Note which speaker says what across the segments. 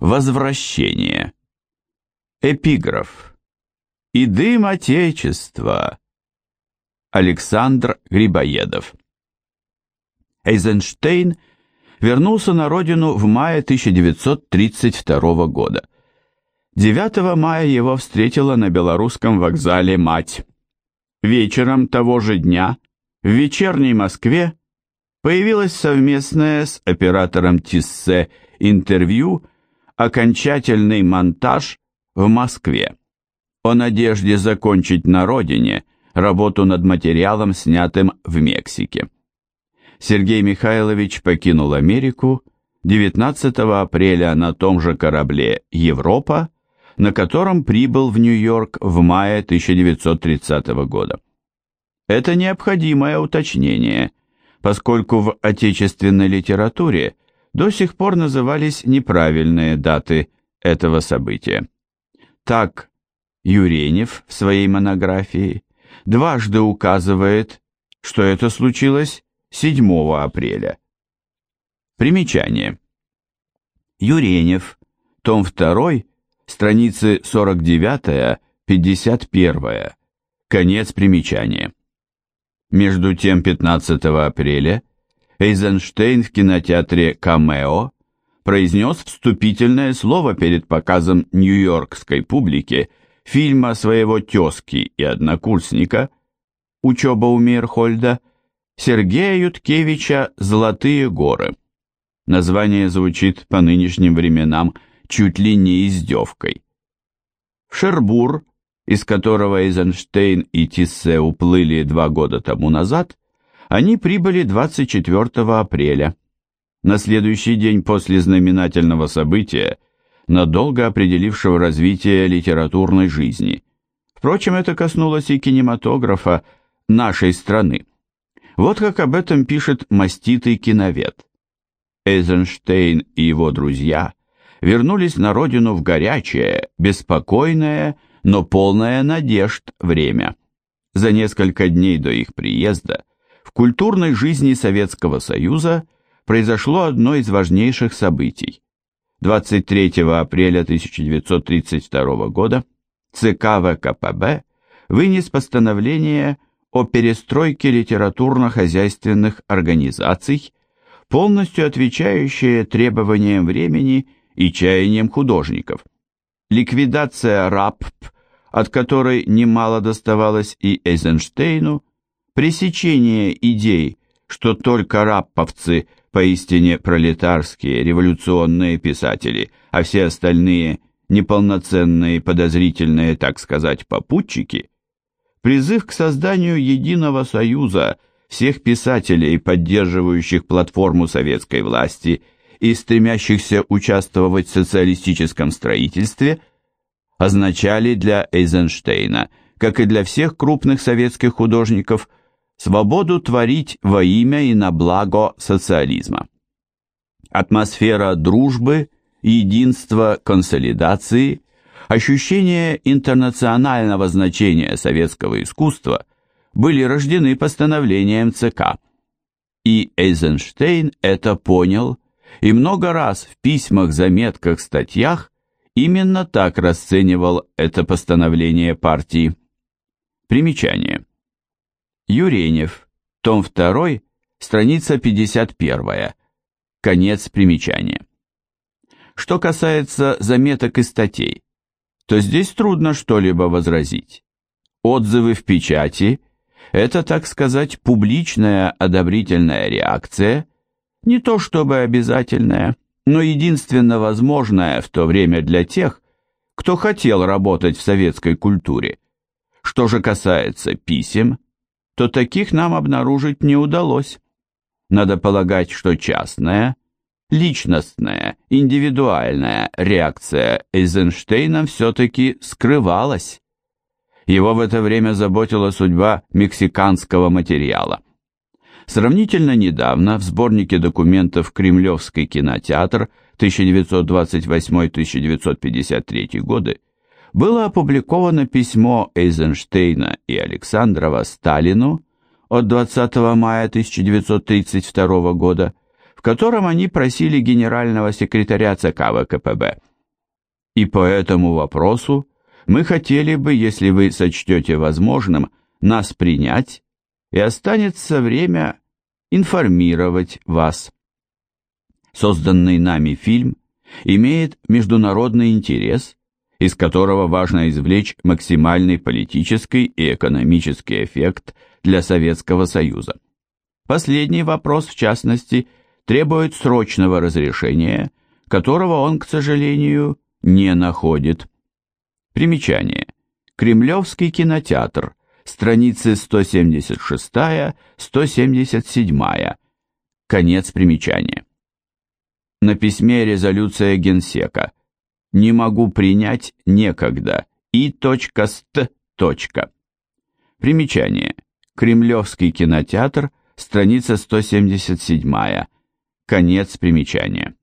Speaker 1: Возвращение. Эпиграф. «И дым Отечества». Александр Грибоедов. Эйзенштейн вернулся на родину в мае 1932 года. 9 мая его встретила на белорусском вокзале мать. Вечером того же дня в вечерней Москве появилось совместное с оператором Тиссе интервью «Окончательный монтаж в Москве» о надежде закончить на родине работу над материалом, снятым в Мексике. Сергей Михайлович покинул Америку 19 апреля на том же корабле «Европа», на котором прибыл в Нью-Йорк в мае 1930 года. Это необходимое уточнение, поскольку в отечественной литературе до сих пор назывались неправильные даты этого события. Так, Юренев в своей монографии дважды указывает, что это случилось 7 апреля. Примечание. Юренев, том 2, страницы 49-51, конец примечания. Между тем 15 апреля Эйзенштейн в кинотеатре «Камео» произнес вступительное слово перед показом нью-йоркской публике фильма своего тезки и однокурсника «Учеба у Мирхольда» Сергея Юткевича «Золотые горы». Название звучит по нынешним временам чуть ли не издевкой. Шербур, из которого Эйзенштейн и Тиссе уплыли два года тому назад, они прибыли 24 апреля. На следующий день после знаменательного события, надолго определившего развитие литературной жизни. Впрочем, это коснулось и кинематографа нашей страны. Вот как об этом пишет маститый киновед. Эйзенштейн и его друзья вернулись на родину в горячее, беспокойное, но полное надежд время. За несколько дней до их приезда культурной жизни Советского Союза произошло одно из важнейших событий. 23 апреля 1932 года ЦК ВКПБ вынес постановление о перестройке литературно-хозяйственных организаций, полностью отвечающее требованиям времени и чаяниям художников. Ликвидация РАПП, от которой немало доставалось и Эйзенштейну, пресечение идей, что только рапповцы поистине пролетарские революционные писатели, а все остальные неполноценные, подозрительные, так сказать, попутчики – призыв к созданию единого союза всех писателей, поддерживающих платформу советской власти и стремящихся участвовать в социалистическом строительстве, означали для Эйзенштейна, как и для всех крупных советских художников, свободу творить во имя и на благо социализма. Атмосфера дружбы, единства, консолидации – ощущение интернационального значения советского искусства были рождены постановлением ЦК. И Эйзенштейн это понял и много раз в письмах, заметках, статьях именно так расценивал это постановление партии. Примечание. Юренев, том 2, страница 51, конец примечания. Что касается заметок и статей, то здесь трудно что-либо возразить. Отзывы в печати – это, так сказать, публичная одобрительная реакция, не то чтобы обязательная, но единственно возможная в то время для тех, кто хотел работать в советской культуре. Что же касается писем, то таких нам обнаружить не удалось. Надо полагать, что частная – личностная, индивидуальная реакция Эйзенштейна все-таки скрывалась. Его в это время заботила судьба мексиканского материала. Сравнительно недавно в сборнике документов «Кремлевский кинотеатр» 1928-1953 годы было опубликовано письмо Эйзенштейна и Александрова Сталину от 20 мая 1932 года, в котором они просили генерального секретаря ЦК ВКПБ И по этому вопросу мы хотели бы, если вы сочтете возможным, нас принять, и останется время информировать вас. Созданный нами фильм имеет международный интерес, из которого важно извлечь максимальный политический и экономический эффект для Советского Союза. Последний вопрос, в частности, требует срочного разрешения, которого он, к сожалению, не находит. Примечание. Кремлевский кинотеатр. Страницы 176-177. Конец примечания. На письме резолюция Генсека. Не могу принять некогда. И. Ст. Примечание. Кремлевский кинотеатр. Страница 177. Конец примечания.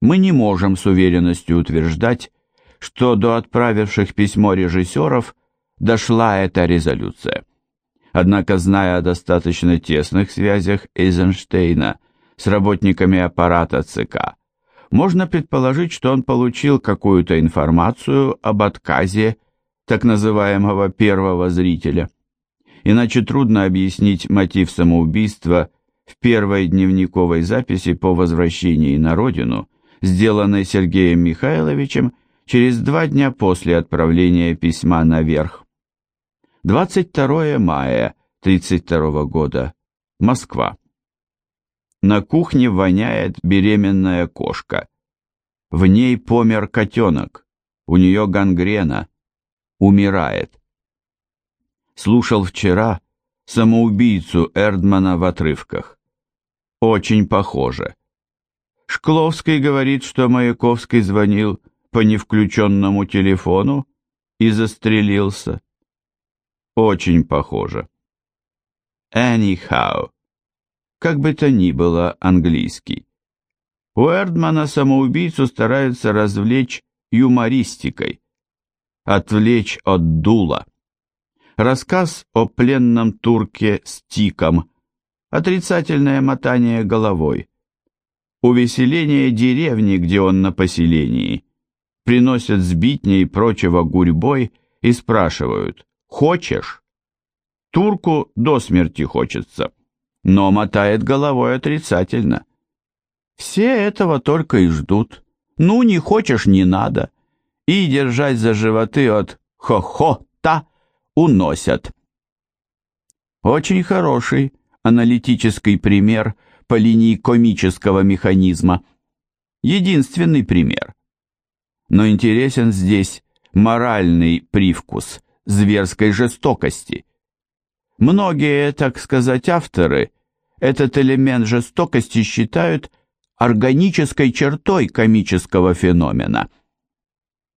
Speaker 1: Мы не можем с уверенностью утверждать, что до отправивших письмо режиссеров дошла эта резолюция. Однако, зная о достаточно тесных связях Эйзенштейна с работниками аппарата ЦК, можно предположить, что он получил какую-то информацию об отказе так называемого первого зрителя. Иначе трудно объяснить мотив самоубийства в первой дневниковой записи по возвращении на родину, сделанной Сергеем Михайловичем через два дня после отправления письма наверх. 22 мая 32 года. Москва. На кухне воняет беременная кошка. В ней помер котенок. У нее гангрена. Умирает. Слушал вчера самоубийцу Эрдмана в отрывках. Очень похоже. Шкловский говорит, что Маяковский звонил по невключенному телефону и застрелился. Очень похоже. Anyhow. Как бы то ни было английский. У Эрдмана самоубийцу стараются развлечь юмористикой, отвлечь от дула. Рассказ о пленном турке с тиком, отрицательное мотание головой, увеселение деревни, где он на поселении, приносят сбитни и прочего гурьбой и спрашивают «Хочешь?» Турку до смерти хочется, но мотает головой отрицательно. Все этого только и ждут. Ну, не хочешь, не надо. И держать за животы от хо-хо-та уносят. Очень хороший аналитический пример по линии комического механизма. Единственный пример но интересен здесь моральный привкус зверской жестокости. Многие, так сказать, авторы этот элемент жестокости считают органической чертой комического феномена.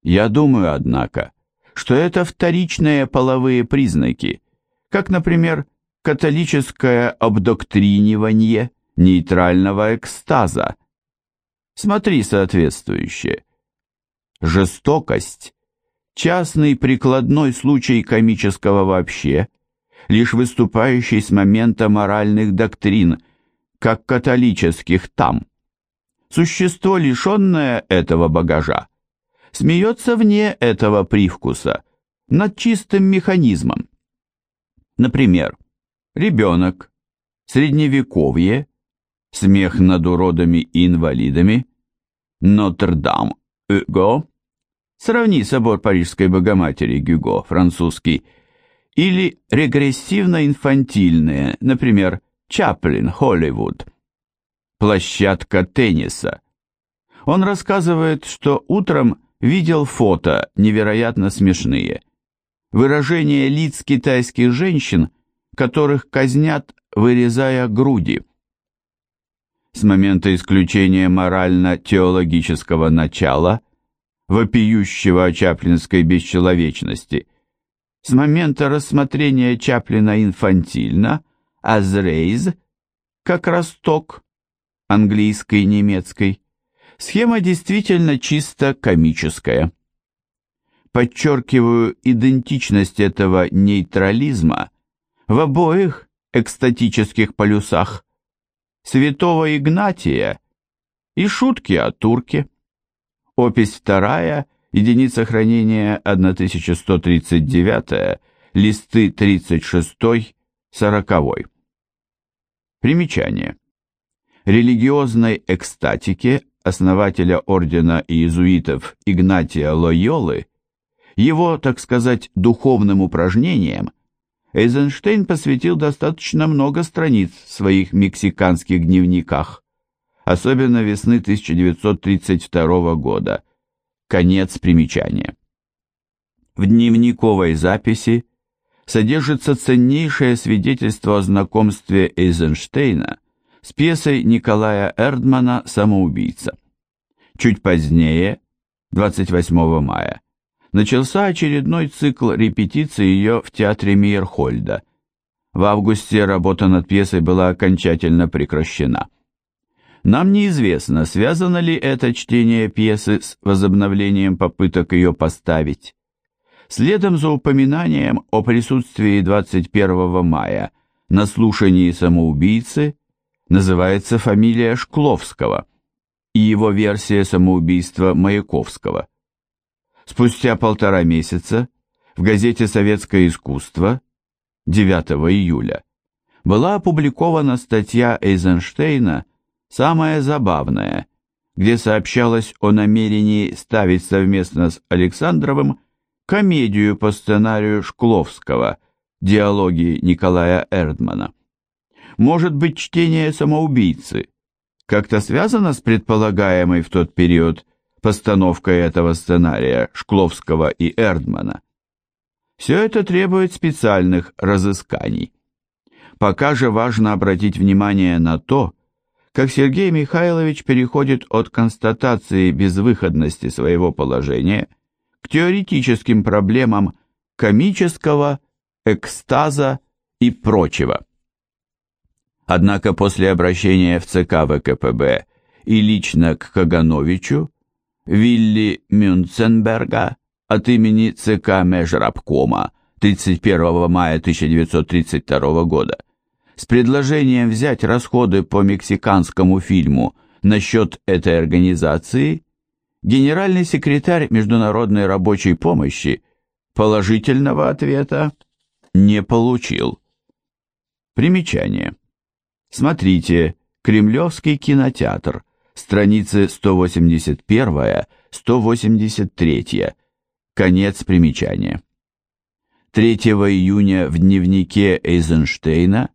Speaker 1: Я думаю, однако, что это вторичные половые признаки, как, например, католическое обдоктринивание нейтрального экстаза. Смотри соответствующее. Жестокость – частный прикладной случай комического вообще, лишь выступающий с момента моральных доктрин, как католических там. Существо, лишенное этого багажа, смеется вне этого привкуса, над чистым механизмом. Например, ребенок, средневековье, смех над уродами и инвалидами, Нотр-Дам Гюго, сравни собор Парижской Богоматери Гюго, французский, или регрессивно-инфантильные, например, Чаплин, Холливуд, площадка тенниса. Он рассказывает, что утром видел фото невероятно смешные. Выражение лиц китайских женщин, которых казнят, вырезая груди с момента исключения морально-теологического начала, вопиющего о чаплинской бесчеловечности, с момента рассмотрения Чаплина инфантильно, азрейз, как росток, английской и немецкой, схема действительно чисто комическая. Подчеркиваю идентичность этого нейтрализма в обоих экстатических полюсах, святого Игнатия и шутки о турке. Опись 2, единица хранения 1139, листы 36, 40. Примечание. Религиозной экстатике основателя ордена иезуитов Игнатия Лойолы, его, так сказать, духовным упражнениям, Эйзенштейн посвятил достаточно много страниц в своих мексиканских дневниках, особенно весны 1932 года. Конец примечания. В дневниковой записи содержится ценнейшее свидетельство о знакомстве Эйзенштейна с пьесой Николая Эрдмана «Самоубийца». Чуть позднее, 28 мая, начался очередной цикл репетиций ее в театре Мейерхольда. В августе работа над пьесой была окончательно прекращена. Нам неизвестно, связано ли это чтение пьесы с возобновлением попыток ее поставить. Следом за упоминанием о присутствии 21 мая на слушании самоубийцы называется фамилия Шкловского и его версия самоубийства Маяковского. Спустя полтора месяца в газете «Советское искусство» 9 июля была опубликована статья Эйзенштейна «Самая забавная», где сообщалось о намерении ставить совместно с Александровым комедию по сценарию Шкловского «Диалоги Николая Эрдмана». Может быть, чтение «Самоубийцы» как-то связано с предполагаемой в тот период постановкой этого сценария Шкловского и Эрдмана. Все это требует специальных разысканий. Пока же важно обратить внимание на то, как Сергей Михайлович переходит от констатации безвыходности своего положения к теоретическим проблемам комического, экстаза и прочего. Однако после обращения в ЦК ВКПБ и лично к Кагановичу Вилли Мюнценберга от имени ЦК Межрабкома 31 мая 1932 года с предложением взять расходы по мексиканскому фильму на счет этой организации, генеральный секретарь Международной рабочей помощи положительного ответа не получил. Примечание. Смотрите, Кремлевский кинотеатр, страницы 181-183, конец примечания. 3 июня в дневнике Эйзенштейна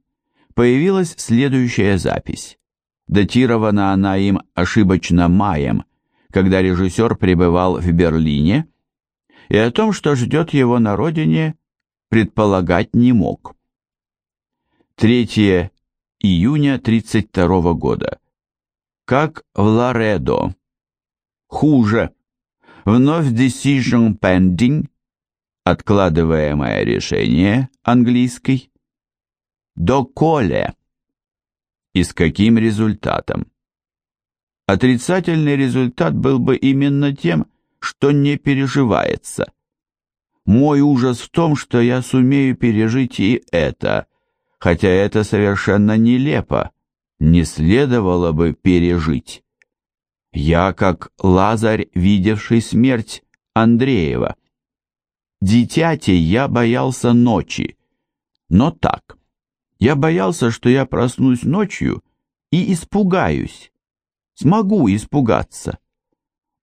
Speaker 1: появилась следующая запись. Датирована она им ошибочно маем, когда режиссер пребывал в Берлине, и о том, что ждет его на родине, предполагать не мог. 3 июня 32 года как в Ларедо. Хуже. Вновь decision pending, откладываемое решение, английский. Доколе. И с каким результатом? Отрицательный результат был бы именно тем, что не переживается. Мой ужас в том, что я сумею пережить и это, хотя это совершенно нелепо не следовало бы пережить. Я как Лазарь, видевший смерть Андреева. Дитяти я боялся ночи, но так. Я боялся, что я проснусь ночью и испугаюсь. Смогу испугаться.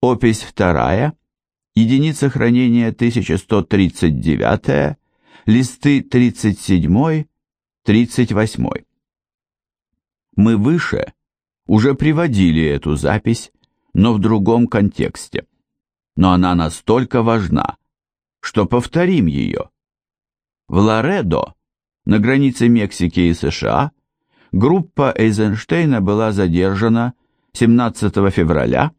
Speaker 1: Опись вторая, единица хранения 1139, листы 37, 38. Мы выше уже приводили эту запись, но в другом контексте. Но она настолько важна, что повторим ее. В Ларедо, на границе Мексики и США, группа Эйзенштейна была задержана 17 февраля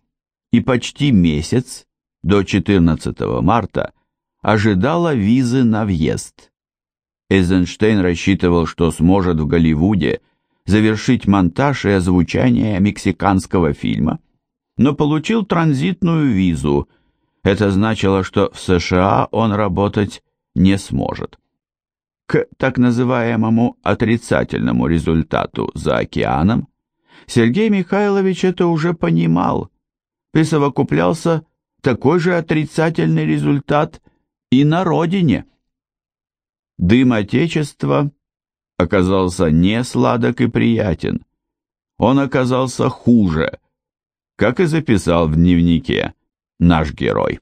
Speaker 1: и почти месяц, до 14 марта, ожидала визы на въезд. Эйзенштейн рассчитывал, что сможет в Голливуде завершить монтаж и озвучание мексиканского фильма, но получил транзитную визу. Это значило, что в США он работать не сможет. К так называемому отрицательному результату за океаном Сергей Михайлович это уже понимал, присовокуплялся такой же отрицательный результат и на родине. Дым Отечества оказался не сладок и приятен. Он оказался хуже, как и записал в дневнике наш герой.